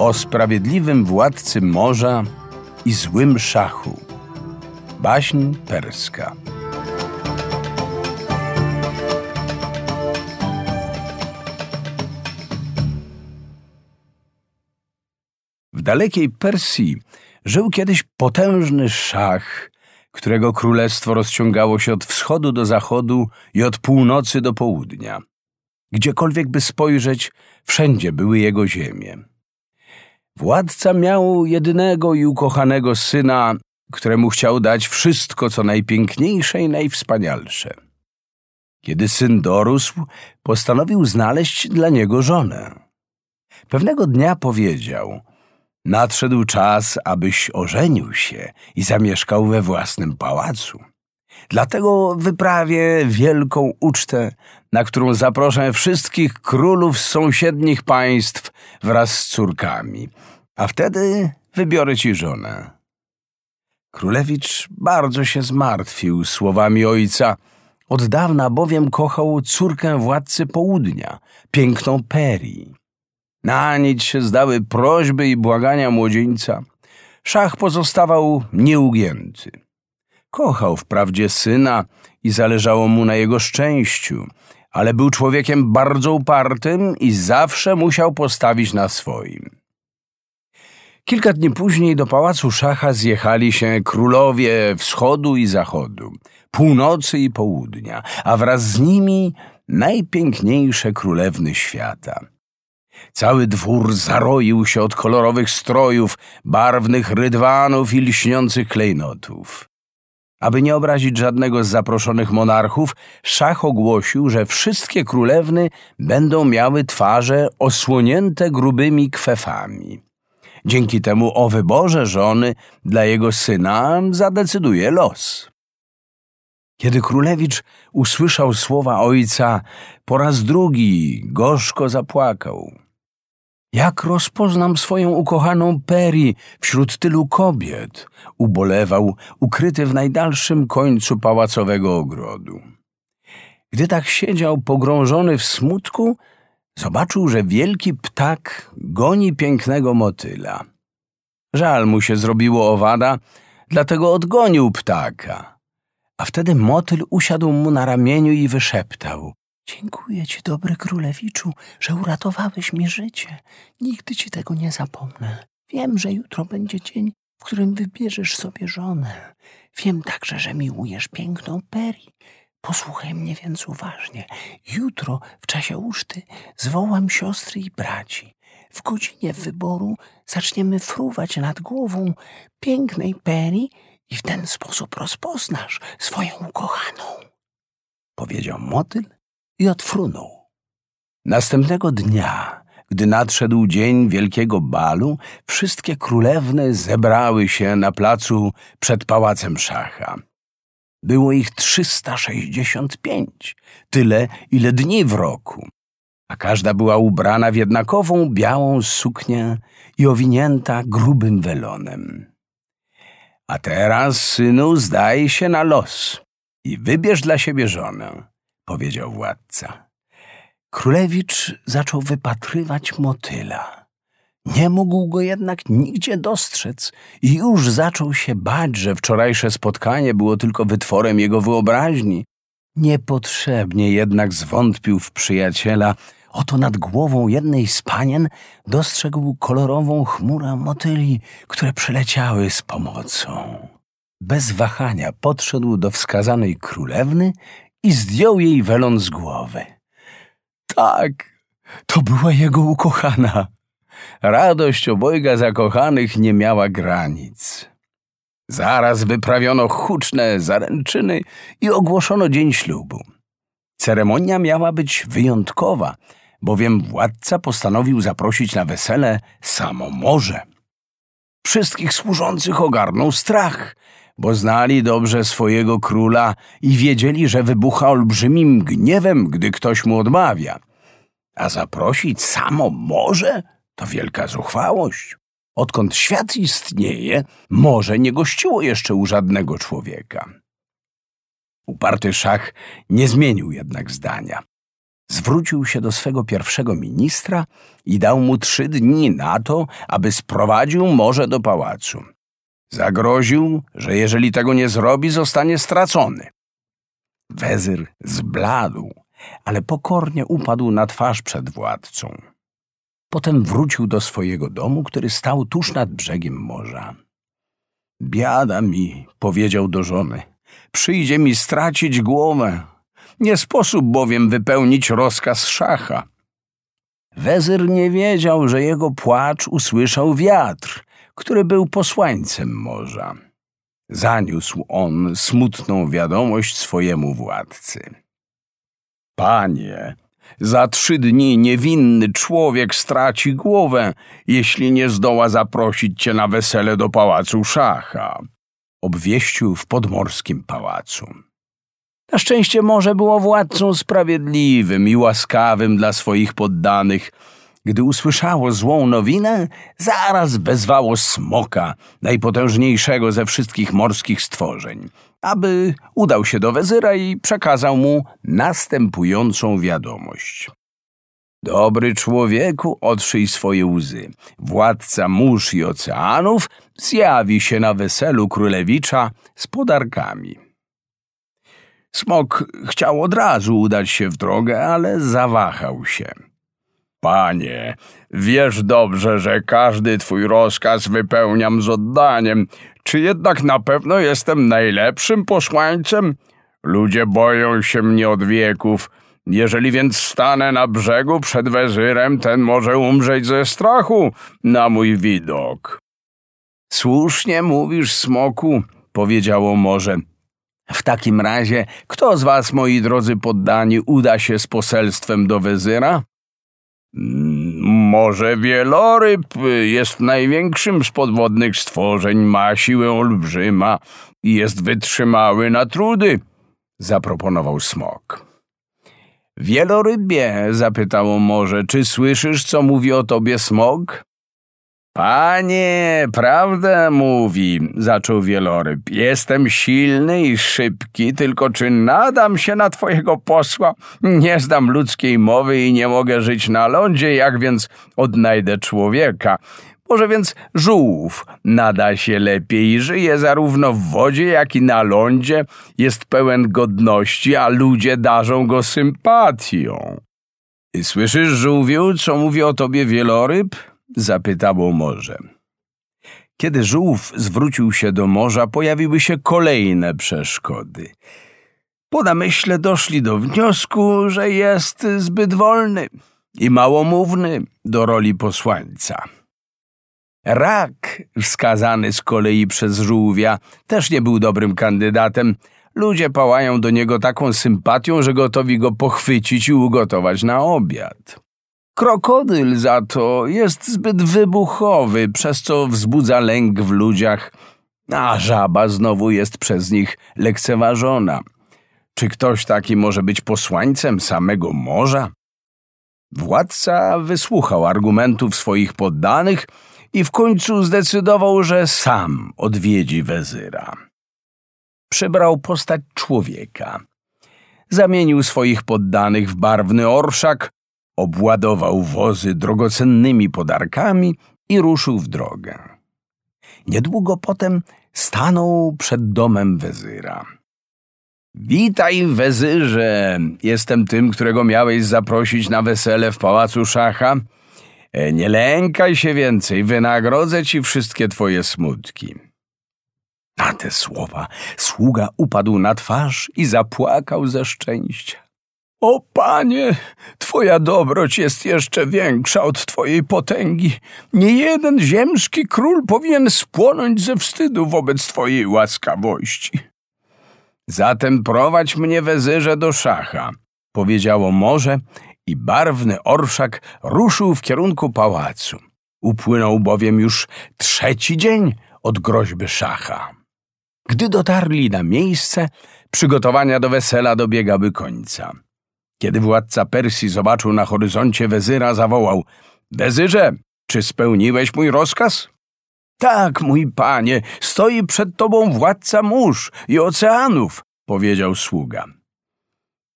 o sprawiedliwym władcy morza i złym szachu. Baśń perska. W dalekiej Persji żył kiedyś potężny szach, którego królestwo rozciągało się od wschodu do zachodu i od północy do południa. Gdziekolwiek by spojrzeć, wszędzie były jego ziemie. Władca miał jedynego i ukochanego syna, któremu chciał dać wszystko, co najpiękniejsze i najwspanialsze. Kiedy syn dorósł, postanowił znaleźć dla niego żonę. Pewnego dnia powiedział: Nadszedł czas, abyś ożenił się i zamieszkał we własnym pałacu. Dlatego wyprawię wielką ucztę, na którą zaproszę wszystkich królów z sąsiednich państw wraz z córkami, a wtedy wybiorę ci żonę. Królewicz bardzo się zmartwił słowami ojca, od dawna bowiem kochał córkę władcy południa, piękną Peri. Na nic się zdały prośby i błagania młodzieńca. Szach pozostawał nieugięty. Kochał wprawdzie syna i zależało mu na jego szczęściu, ale był człowiekiem bardzo upartym i zawsze musiał postawić na swoim. Kilka dni później do pałacu szacha zjechali się królowie wschodu i zachodu, północy i południa, a wraz z nimi najpiękniejsze królewny świata. Cały dwór zaroił się od kolorowych strojów, barwnych rydwanów i lśniących klejnotów. Aby nie obrazić żadnego z zaproszonych monarchów, szach ogłosił, że wszystkie królewny będą miały twarze osłonięte grubymi kwefami. Dzięki temu o wyborze żony dla jego syna zadecyduje los. Kiedy królewicz usłyszał słowa ojca, po raz drugi gorzko zapłakał. Jak rozpoznam swoją ukochaną Peri wśród tylu kobiet? Ubolewał, ukryty w najdalszym końcu pałacowego ogrodu. Gdy tak siedział pogrążony w smutku, zobaczył, że wielki ptak goni pięknego motyla. Żal mu się zrobiło owada, dlatego odgonił ptaka. A wtedy motyl usiadł mu na ramieniu i wyszeptał. Dziękuję ci, dobry królewiczu, że uratowałeś mi życie. Nigdy ci tego nie zapomnę. Wiem, że jutro będzie dzień, w którym wybierzesz sobie żonę. Wiem także, że miłujesz piękną Peri. Posłuchaj mnie więc uważnie. Jutro w czasie uczty zwołam siostry i braci. W godzinie wyboru zaczniemy fruwać nad głową pięknej Peri i w ten sposób rozpoznasz swoją ukochaną. Powiedział motyl i odfrunął. Następnego dnia, gdy nadszedł dzień wielkiego balu, wszystkie królewny zebrały się na placu przed pałacem szacha. Było ich 365, tyle ile dni w roku, a każda była ubrana w jednakową białą suknię i owinięta grubym welonem. A teraz, synu, zdaj się na los i wybierz dla siebie żonę powiedział władca. Królewicz zaczął wypatrywać motyla. Nie mógł go jednak nigdzie dostrzec i już zaczął się bać, że wczorajsze spotkanie było tylko wytworem jego wyobraźni. Niepotrzebnie jednak zwątpił w przyjaciela. Oto nad głową jednej z panien dostrzegł kolorową chmurę motyli, które przyleciały z pomocą. Bez wahania podszedł do wskazanej królewny i zdjął jej welon z głowy. Tak, to była jego ukochana. Radość obojga zakochanych nie miała granic. Zaraz wyprawiono huczne zaręczyny i ogłoszono dzień ślubu. Ceremonia miała być wyjątkowa, bowiem władca postanowił zaprosić na wesele samo morze. Wszystkich służących ogarnął strach, bo znali dobrze swojego króla i wiedzieli, że wybucha olbrzymim gniewem, gdy ktoś mu odmawia. A zaprosić samo morze to wielka zuchwałość. Odkąd świat istnieje, morze nie gościło jeszcze u żadnego człowieka. Uparty szach nie zmienił jednak zdania. zwrócił się do swego pierwszego ministra i dał mu trzy dni na to, aby sprowadził morze do pałacu. Zagroził, że jeżeli tego nie zrobi, zostanie stracony. Wezyr zbladł, ale pokornie upadł na twarz przed władcą. Potem wrócił do swojego domu, który stał tuż nad brzegiem morza. Biada mi, powiedział do żony, przyjdzie mi stracić głowę. Nie sposób bowiem wypełnić rozkaz szacha. Wezyr nie wiedział, że jego płacz usłyszał wiatr, który był posłańcem morza. Zaniósł on smutną wiadomość swojemu władcy. Panie, za trzy dni niewinny człowiek straci głowę, jeśli nie zdoła zaprosić cię na wesele do pałacu szacha. Obwieścił w podmorskim pałacu. Na szczęście morze było władcą sprawiedliwym i łaskawym dla swoich poddanych. Gdy usłyszało złą nowinę, zaraz wezwało smoka, najpotężniejszego ze wszystkich morskich stworzeń, aby udał się do wezyra i przekazał mu następującą wiadomość. Dobry człowieku, otrzyj swoje łzy. Władca mórz i oceanów zjawi się na weselu królewicza z podarkami. Smok chciał od razu udać się w drogę, ale zawahał się. Panie, wiesz dobrze, że każdy twój rozkaz wypełniam z oddaniem. Czy jednak na pewno jestem najlepszym posłańcem? Ludzie boją się mnie od wieków. Jeżeli więc stanę na brzegu przed wezyrem, ten może umrzeć ze strachu na mój widok. Słusznie mówisz, smoku, powiedziało morze. W takim razie, kto z was, moi drodzy poddani, uda się z poselstwem do wezyra? Może wieloryb jest największym z podwodnych stworzeń, ma siłę olbrzyma i jest wytrzymały na trudy, zaproponował smok. Wielorybie, zapytało morze, czy słyszysz, co mówi o tobie smok? Panie, prawdę mówi, zaczął wieloryb. Jestem silny i szybki, tylko czy nadam się na twojego posła? Nie znam ludzkiej mowy i nie mogę żyć na lądzie, jak więc odnajdę człowieka? Może więc żółw nada się lepiej, żyje zarówno w wodzie, jak i na lądzie, jest pełen godności, a ludzie darzą go sympatią. Słyszysz, żółwiu, co mówi o tobie wieloryb? Zapytało morze. Kiedy żółw zwrócił się do morza, pojawiły się kolejne przeszkody. Po namyśle doszli do wniosku, że jest zbyt wolny i małomówny do roli posłańca. Rak, wskazany z kolei przez żółwia, też nie był dobrym kandydatem. Ludzie pałają do niego taką sympatią, że gotowi go pochwycić i ugotować na obiad. Krokodyl za to jest zbyt wybuchowy, przez co wzbudza lęk w ludziach, a żaba znowu jest przez nich lekceważona. Czy ktoś taki może być posłańcem samego morza? Władca wysłuchał argumentów swoich poddanych i w końcu zdecydował, że sam odwiedzi wezyra. Przybrał postać człowieka. Zamienił swoich poddanych w barwny orszak, obładował wozy drogocennymi podarkami i ruszył w drogę. Niedługo potem stanął przed domem wezyra. Witaj, wezyrze! Jestem tym, którego miałeś zaprosić na wesele w pałacu szacha. E, nie lękaj się więcej, wynagrodzę ci wszystkie twoje smutki. Na te słowa sługa upadł na twarz i zapłakał ze szczęścia. O panie, twoja dobroć jest jeszcze większa od twojej potęgi. Nie jeden ziemski król powinien spłonąć ze wstydu wobec twojej łaskawości. Zatem prowadź mnie wezyrze do szacha, powiedziało morze i barwny orszak ruszył w kierunku pałacu. Upłynął bowiem już trzeci dzień od groźby szacha. Gdy dotarli na miejsce, przygotowania do wesela dobiegały końca. Kiedy władca Persji zobaczył na horyzoncie wezyra, zawołał – Wezyrze, czy spełniłeś mój rozkaz? Tak, mój panie, stoi przed tobą władca mórz i oceanów – powiedział sługa.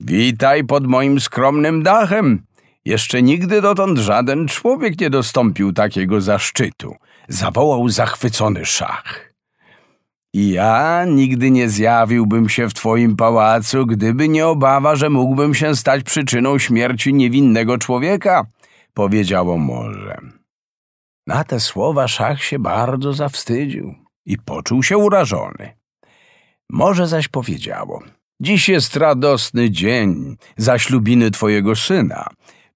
Witaj pod moim skromnym dachem. Jeszcze nigdy dotąd żaden człowiek nie dostąpił takiego zaszczytu, zawołał zachwycony szach. Ja nigdy nie zjawiłbym się w twoim pałacu, gdyby nie obawa, że mógłbym się stać przyczyną śmierci niewinnego człowieka, powiedziało morze. Na te słowa szach się bardzo zawstydził i poczuł się urażony. Morze zaś powiedziało: Dziś jest radosny dzień zaślubiny twojego syna.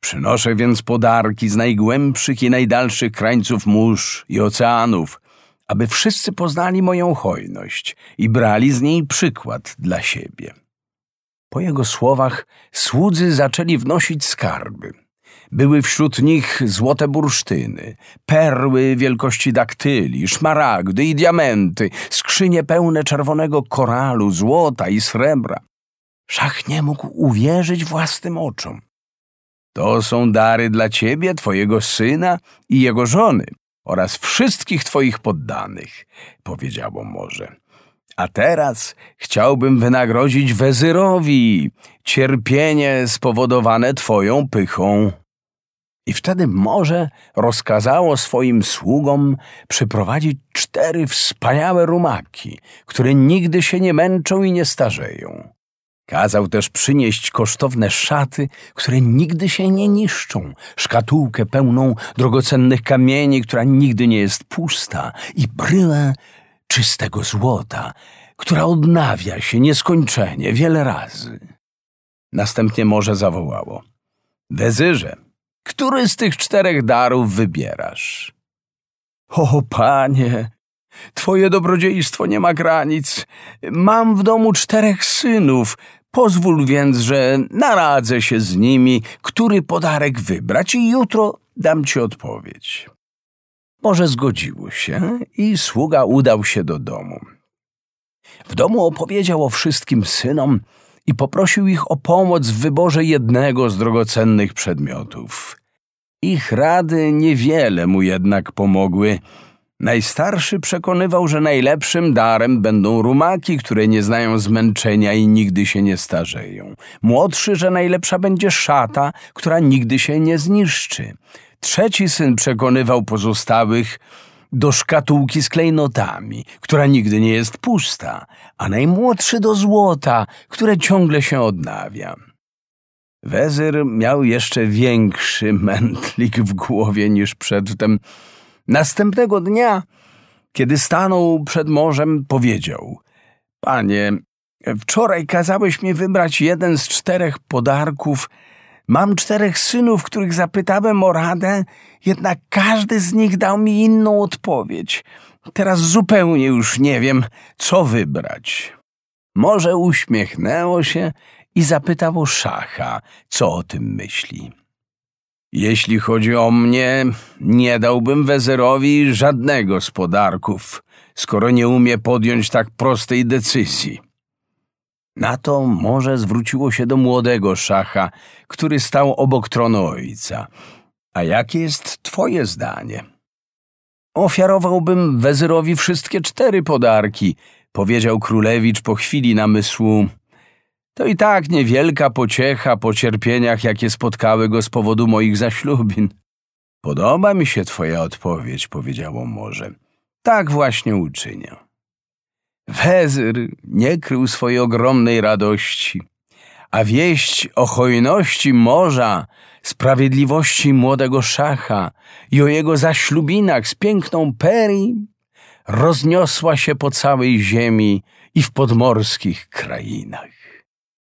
Przynoszę więc podarki z najgłębszych i najdalszych krańców mórz i oceanów, aby wszyscy poznali moją hojność i brali z niej przykład dla siebie. Po jego słowach słudzy zaczęli wnosić skarby. Były wśród nich złote bursztyny, perły wielkości daktyli, szmaragdy i diamenty, skrzynie pełne czerwonego koralu, złota i srebra. Szach nie mógł uwierzyć własnym oczom. To są dary dla ciebie, twojego syna i jego żony oraz wszystkich twoich poddanych, powiedziało morze. A teraz chciałbym wynagrodzić wezyrowi cierpienie spowodowane twoją pychą. I wtedy morze rozkazało swoim sługom przyprowadzić cztery wspaniałe rumaki, które nigdy się nie męczą i nie starzeją. Kazał też przynieść kosztowne szaty, które nigdy się nie niszczą, szkatułkę pełną drogocennych kamieni, która nigdy nie jest pusta, i bryłę czystego złota, która odnawia się nieskończenie wiele razy. Następnie morze zawołało: Wezyrze, który z tych czterech darów wybierasz? O, panie, twoje dobrodziejstwo nie ma granic. Mam w domu czterech synów. Pozwól więc, że naradzę się z nimi, który podarek wybrać i jutro dam ci odpowiedź. Może zgodziło się i sługa udał się do domu. W domu opowiedział o wszystkim synom i poprosił ich o pomoc w wyborze jednego z drogocennych przedmiotów. Ich rady niewiele mu jednak pomogły. Najstarszy przekonywał, że najlepszym darem będą rumaki, które nie znają zmęczenia i nigdy się nie starzeją. Młodszy, że najlepsza będzie szata, która nigdy się nie zniszczy. Trzeci syn przekonywał pozostałych do szkatułki z klejnotami, która nigdy nie jest pusta, a najmłodszy do złota, które ciągle się odnawia. Wezyr miał jeszcze większy mętlik w głowie niż przedtem. Następnego dnia, kiedy stanął przed morzem, powiedział: Panie, wczoraj kazałeś mi wybrać jeden z czterech podarków. Mam czterech synów, których zapytałem o radę, jednak każdy z nich dał mi inną odpowiedź. Teraz zupełnie już nie wiem, co wybrać. Morze uśmiechnęło się i zapytał szacha, co o tym myśli. Jeśli chodzi o mnie, nie dałbym wezerowi żadnego z podarków, skoro nie umie podjąć tak prostej decyzji. Na to morze zwróciło się do młodego szacha, który stał obok tronu ojca. A jakie jest twoje zdanie? Ofiarowałbym wezyrowi wszystkie cztery podarki, powiedział królewicz po chwili namysłu. To i tak niewielka pociecha po cierpieniach, jakie spotkały go z powodu moich zaślubin. Podoba mi się twoja odpowiedź, powiedziało morze. Tak właśnie uczynię. Wezyr nie krył swojej ogromnej radości, a wieść o hojności morza, sprawiedliwości młodego szacha i o jego zaślubinach z piękną Peri rozniosła się po całej ziemi i w podmorskich krainach.